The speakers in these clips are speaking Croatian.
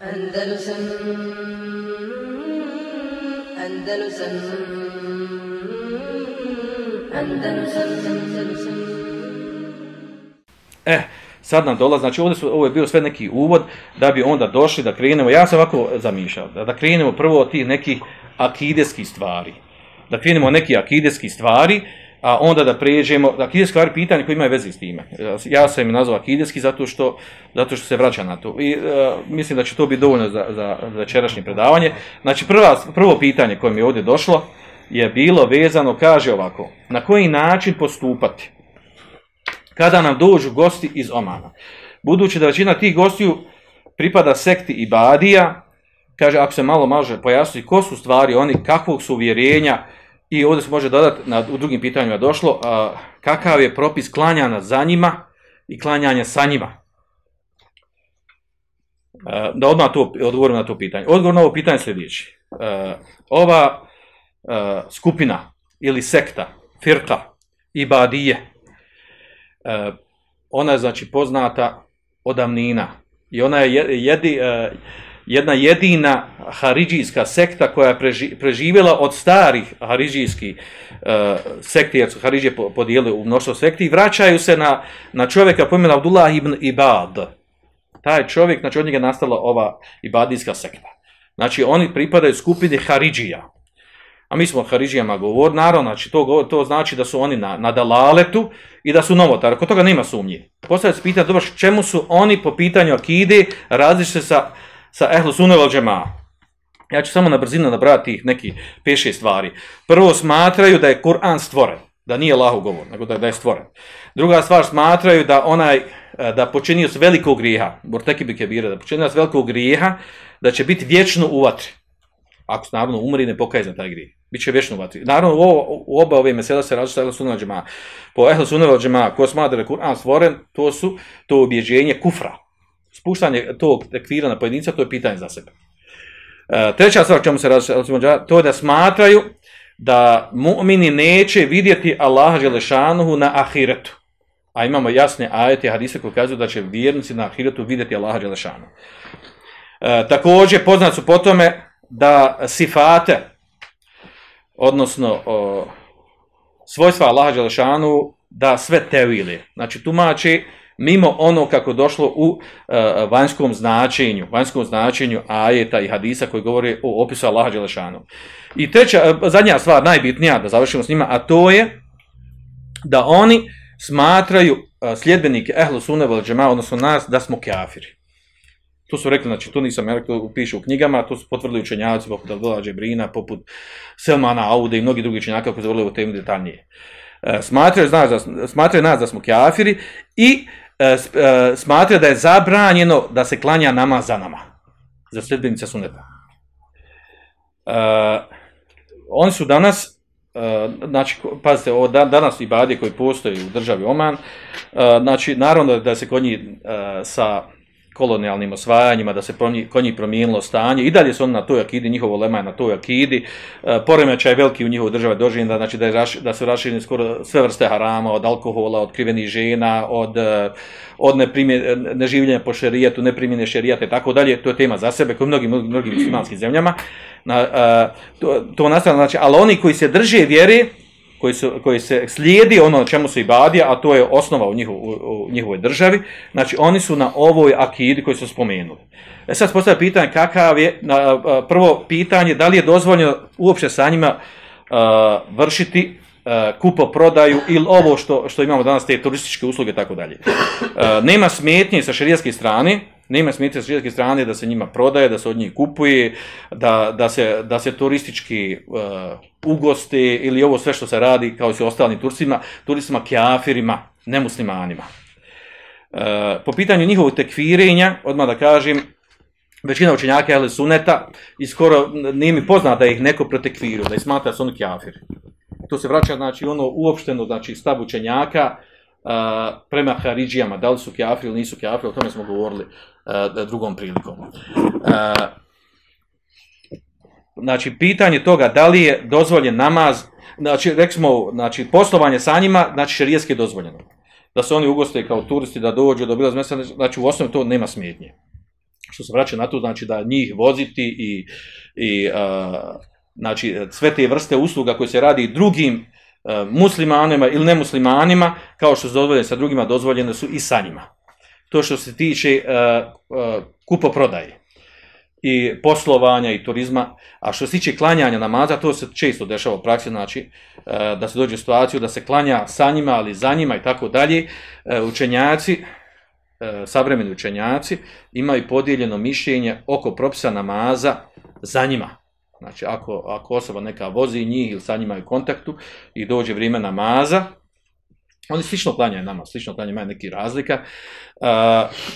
Andalusam Eh, sad nam dolazi, znači ovdje su, ovo je bio sve neki uvod da bi onda došli da krenemo, ja sam ovako zamišljao, da, da krenemo prvo od tih nekih akideskih stvari. Da krenemo od nekih akideskih stvari, a onda da pređemo, da akideske stvari pitanje koje imaju veze s time. Ja sam im nazvao akideski zato što, zato što se vraća na to. I e, mislim da će to biti dovoljno za, za, za večerašnje predavanje. Znači prva, prvo pitanje koje mi je ovdje došlo je bilo vezano, kaže ovako, na koji način postupati kada nam dođu gosti iz Omana. Budući da većina tih gostiju pripada sekti i badija, kaže, ako se malo može pojasniti ko su stvari oni, kakvog su uvjerenja, i ovdje se može dodati, na, u drugim pitanjima došlo, a, kakav je propis klanjanja za njima i klanjanja sa njima. A, da odmah to, odgovorim na to pitanje. Odgovor na ovo pitanje je sljedeći. A, ova a, skupina ili sekta, firka i badije, E, ona je znači poznata od davnina i ona je jedi, e, jedna jedina haridžijska sekta koja je preži, preživjela od starih haridžijskih e, sekti, jer su haridžije podijelili u mnoštvo sekti i vraćaju se na, na čovjeka po imenu Abdullah ibn Ibad. Taj čovjek, znači od njega je nastala ova ibadijska sekta. Znači oni pripadaju skupini haridžija. A mi smo o Haridžijama govor, naravno, znači to, to znači da su oni na, na dalaletu i da su novotari. Kod toga nema sumnje. Postavlja se pitanje, dobro, čemu su oni po pitanju akide različite sa, sa Ehlu Suneval džema? Ja ću samo na brzinu nabrati neki peše stvari. Prvo, smatraju da je Kur'an stvoren, da nije Allahu govor, nego da, da je stvoren. Druga stvar, smatraju da onaj, da počinio s velikog grijeha, Borteki bi kebira, da počinio s velikog grijeha, da će biti vječno u vatri. Ako se naravno umri, ne pokaje za taj grijeh. Biće vječno u vatri. Naravno, u, u oba ove mesela se različite Ehlu Sunnah džema. Po Ehlu Sunnah džema, ko smatra da je Kur'an stvoren, to su to objeđenje kufra. Spuštanje tog tekvira na pojedinca, to je pitanje za sebe. E, treća stvar čemu se različite to je da smatraju da mu'mini neće vidjeti Allaha Želešanuhu na ahiretu. A imamo jasne ajete hadise koji kazuju da će vjernici na ahiretu vidjeti Allaha Želešanuhu. E, također, poznat su po tome da sifate, odnosno svojstva Allaha Đelešanu da sve tevili. Znači tumači mimo ono kako došlo u uh, vanjskom značenju, vanjskom značenju ajeta i hadisa koji govori o opisu Allaha Đelešanu. I treća, zadnja stvar, najbitnija, da završimo s njima, a to je da oni smatraju uh, sljedbenike Ehlu Sunne vel odnosno nas, da smo kafiri. To su rekli, znači to nisam ja rekao, piše u knjigama, to su potvrdili učenjaci poput Abdullah Džebrina, poput Selmana Aude i mnogi drugi učenjaka koji zavrli o temi detaljnije. E, smatraju, znaš, da, smatraju nas da smo kafiri i e, e, smatraju da je zabranjeno da se klanja nama za nama, za sljedbenica suneta. E, oni su danas, e, znači, pazite, ovo danas i badi koji postoji u državi Oman, e, znači, naravno da se kod njih e, sa kolonijalnim osvajanjima, da se kod njih promijenilo stanje, i dalje su oni na toj akidi, njihovo lema je na toj akidi, e, poremećaj veliki u njihovoj državi doživljen, da, znači da, je raš, da su rašireni skoro sve vrste harama, od alkohola, od krivenih žena, od, e, od neživljenja po šerijetu, neprimjene šerijate, tako dalje, to je tema za sebe, kao u mnogim, mnogim, mnogim muslimanskim zemljama, na, a, e, to, to nastavno, znači, ali oni koji se drže vjeri, koji, su, koji se slijedi ono čemu su i badija, a to je osnova u, njihov, u, njihovoj državi, znači oni su na ovoj akidi koji su spomenuli. E sad postavlja pitanje kakav je, na, prvo pitanje, da li je dozvoljeno uopće sa njima a, vršiti a, kupo prodaju ili ovo što, što imamo danas, te turističke usluge, tako dalje. Nema smetnje sa šarijetske strane, nema smetnje sa šarijetske strane da se njima prodaje, da se od njih kupuje, da, da, se, da se turistički uh, ugoste ili ovo sve što se radi kao i s ostalim turistima, turistima, kjafirima, nemuslimanima. E, po pitanju njihovog tekfirenja, odmah da kažem, većina učenjaka je suneta i skoro nije mi poznat da ih neko protekviru, da ih smatra da su oni kjafiri. To se vraća, znači, ono uopšteno, znači, stav učenjaka prema Haridžijama, da li su kjafiri ili nisu kjafiri, o tome smo govorili drugom prilikom. Znači pitanje toga da li je dozvoljen namaz, znači rekli znači poslovanje sa njima, znači šerijetski je dozvoljeno. Da se oni ugoste kao turisti da dođu do obilaz mjesta, znači u osnovi to nema smetnje. što se vraća na to, znači da njih voziti i, i znači sve te vrste usluga koje se radi drugim muslimanima ili nemuslimanima, kao što su dozvoljene sa drugima, dozvoljene su i sa njima. To što se tiče a, a, kupoprodaje i poslovanja i turizma, a što se tiče klanjanja namaza, to se često dešava u praksi, znači da se dođe u situaciju da se klanja sa njima, ali za njima i tako dalje, učenjaci, savremeni učenjaci imaju podijeljeno mišljenje oko propisa namaza za njima. Znači, ako, ako osoba neka vozi njih ili sa njima u kontaktu i dođe vrijeme namaza, oni slično klanjaju namaz, slično klanjaju, imaju neki razlika,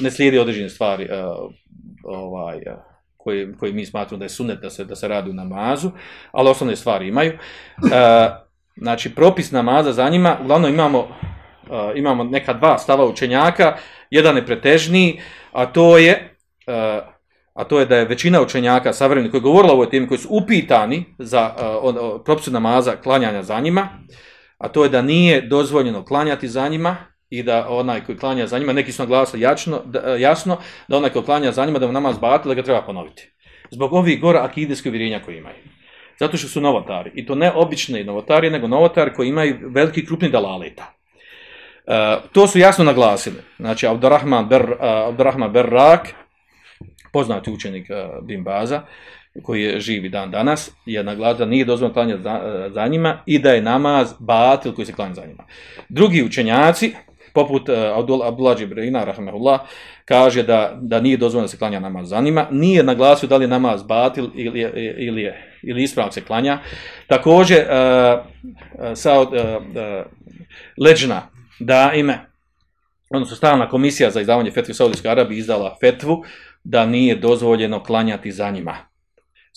ne slijedi određene stvari, ovaj, koji, koji mi smatramo da je sunet da se, da se radi u namazu, ali osnovne stvari imaju. Znači, propis namaza za njima, uglavnom imamo, imamo neka dva stava učenjaka, jedan je pretežniji, a to je, e, a to je da je većina učenjaka savremenih koji je govorila o ovoj temi, koji su upitani za uh, propisu namaza klanjanja za njima, a to je da nije dozvoljeno klanjati za njima, i da onaj koji klanja za njima, neki su naglasili jasno, da, jasno, da onaj koji klanja za njima, da mu namaz batil, da ga treba ponoviti. Zbog ovih gora akidijskih uvjerenja koje imaju. Zato što su novotari. I to ne obični novotari, nego novotari koji imaju veliki krupni dalaleta. Uh, to su jasno naglasili. Znači, Abdurrahman, Ber, uh, Abdurrahman Berrak, poznati učenik uh, Bin Baza, koji je živi dan danas, je naglasio nije dozvoljeno klanjati za, za njima i da je namaz batil koji se klanja za njima. Drugi učenjaci, poput uh, Abdullah Džibrina, rahmehullah, kaže da, da nije dozvoljeno da se klanja namaz za njima, nije naglasio da li je namaz batil ili je, ili je ili ispravno se klanja. Također, uh, sa uh, leđna da ime, odnosno stalna komisija za izdavanje fetve Saudijske Arabije izdala fetvu da nije dozvoljeno klanjati za njima.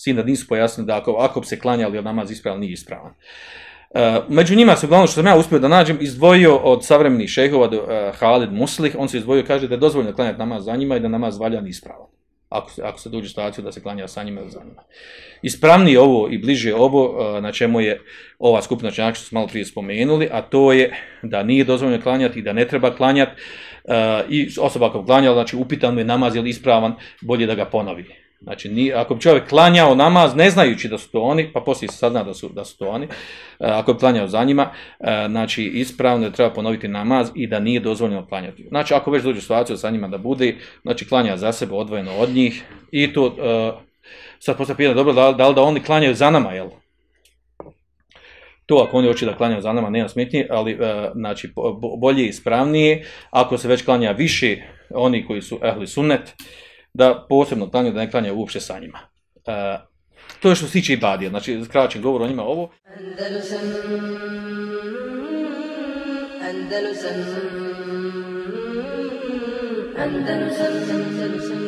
Da nisu pojasnili da ako, ako bi se klanjali namaz ispravan, nije ispravan. Uh, među njima se uglavnom što sam ja uspio da nađem izdvojio od savremenih šehova do uh, Halid Muslih, on se izdvojio kaže da je dozvoljeno klanjati namaz za njima i da namaz valja ispravan. Ako se, ako se dođe situaciju da se klanja sa njima ili za njima. Ispravnije ovo i bliže ovo uh, na čemu je ova skupina činjaka što smo malo prije spomenuli, a to je da nije dozvoljeno klanjati i da ne treba klanjati i osoba ako klanjala, znači upitan je namaz ili ispravan, bolje da ga ponovi. Znači, ni, ako bi čovjek klanjao namaz, ne znajući da su to oni, pa poslije se sazna da su, da su to oni, uh, ako bi klanjao za njima, uh, znači, ispravno je treba ponoviti namaz i da nije dozvoljeno klanjati. Znači, ako već dođe situaciju sa njima da bude, znači, klanja za sebe odvojeno od njih i to, sad poslije pitanje, dobro, da, da li da oni klanjaju za nama, jel? To ako oni hoće da klanjaju za nama, nema smetnje, ali, uh, znači, bolje i ispravnije, ako se već klanja više oni koji su ehli sunnet, da posebno klanjaju, da ne klanjaju uopšte sa njima. E, to je što se tiče ibadija, znači kraćem govor o njima ovo. Andalusam, Andalusam, Andalusam.